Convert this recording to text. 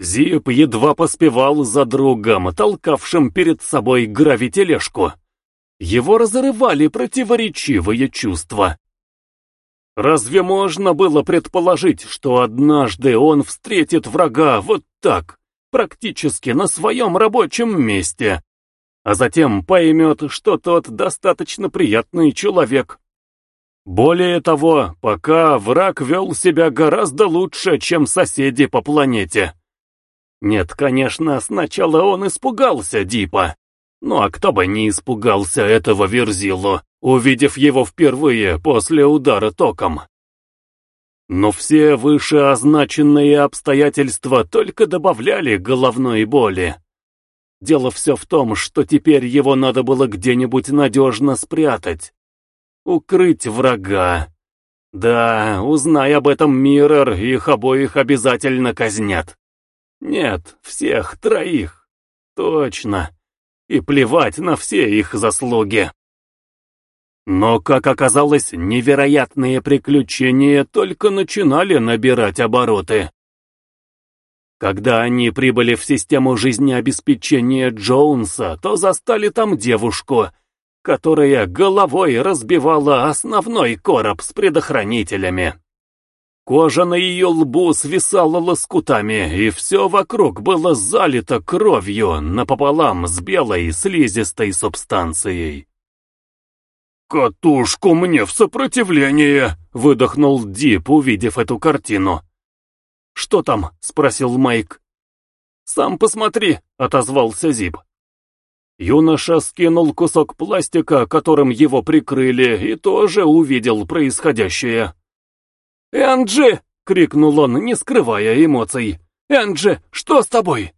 Зип едва поспевал за другом, толкавшим перед собой гравитележку. Его разрывали противоречивые чувства. Разве можно было предположить, что однажды он встретит врага вот так, практически на своем рабочем месте, а затем поймет, что тот достаточно приятный человек? Более того, пока враг вел себя гораздо лучше, чем соседи по планете. Нет, конечно, сначала он испугался Дипа. Ну а кто бы не испугался этого Верзилу, увидев его впервые после удара током. Но все вышеозначенные обстоятельства только добавляли головной боли. Дело все в том, что теперь его надо было где-нибудь надежно спрятать. Укрыть врага. Да, узнай об этом Миррор, их обоих обязательно казнят. Нет, всех троих. Точно. И плевать на все их заслуги. Но, как оказалось, невероятные приключения только начинали набирать обороты. Когда они прибыли в систему жизнеобеспечения Джоунса, то застали там девушку, которая головой разбивала основной короб с предохранителями. Кожа на ее лбу свисала лоскутами, и все вокруг было залито кровью напополам с белой слизистой субстанцией. «Катушку мне в сопротивление!» — выдохнул Дип, увидев эту картину. «Что там?» — спросил Майк. «Сам посмотри», — отозвался Зип. Юноша скинул кусок пластика, которым его прикрыли, и тоже увидел происходящее. «Энджи!» — крикнул он, не скрывая эмоций. «Энджи, что с тобой?»